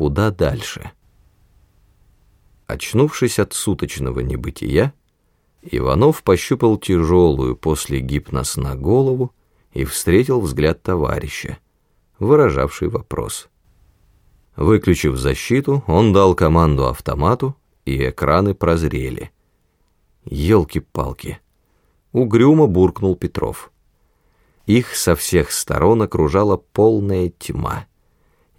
куда дальше. Очнувшись от суточного небытия, Иванов пощупал тяжелую после гипносна голову и встретил взгляд товарища, выражавший вопрос. Выключив защиту, он дал команду автомату, и экраны прозрели. Ёлки-палки. Угрюмо буркнул Петров. Их со всех сторон окружала полная тьма.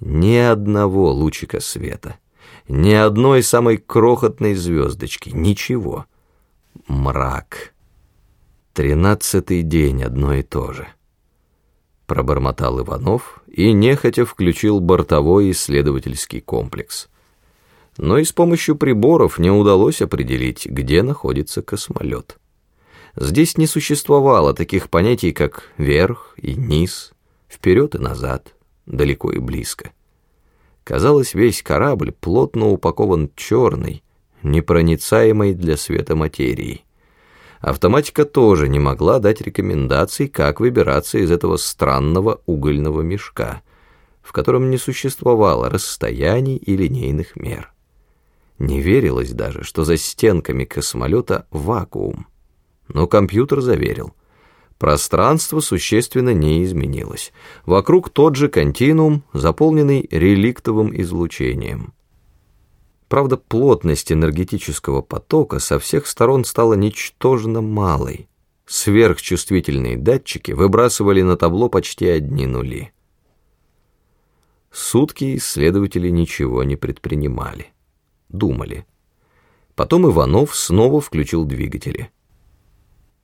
Ни одного лучика света, ни одной самой крохотной звездочки, ничего. Мрак. Тринадцатый день одно и то же. Пробормотал Иванов и нехотя включил бортовой исследовательский комплекс. Но и с помощью приборов не удалось определить, где находится космолет. Здесь не существовало таких понятий, как верх и низ, вперед и назад, далеко и близко. Казалось, весь корабль плотно упакован черной, непроницаемой для света материей. Автоматика тоже не могла дать рекомендаций, как выбираться из этого странного угольного мешка, в котором не существовало расстояний и линейных мер. Не верилось даже, что за стенками космолета вакуум. Но компьютер заверил. Пространство существенно не изменилось. Вокруг тот же континуум, заполненный реликтовым излучением. Правда, плотность энергетического потока со всех сторон стала ничтожно малой. Сверхчувствительные датчики выбрасывали на табло почти одни нули. Сутки исследователи ничего не предпринимали. Думали. Потом Иванов снова включил двигатели.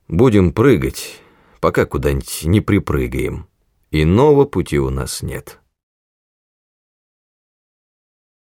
Будем прыгать, пока куда-нибудь не припрыгаем. Иного пути у нас нет».